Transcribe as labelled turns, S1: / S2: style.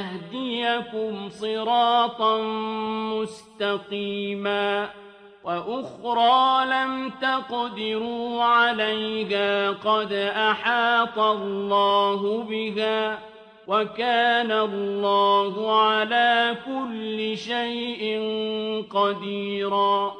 S1: ويهديكم صراطا مستقيما وأخرى لم تقدروا عليها قد أحاط الله بها وكان الله على كل شيء قديراً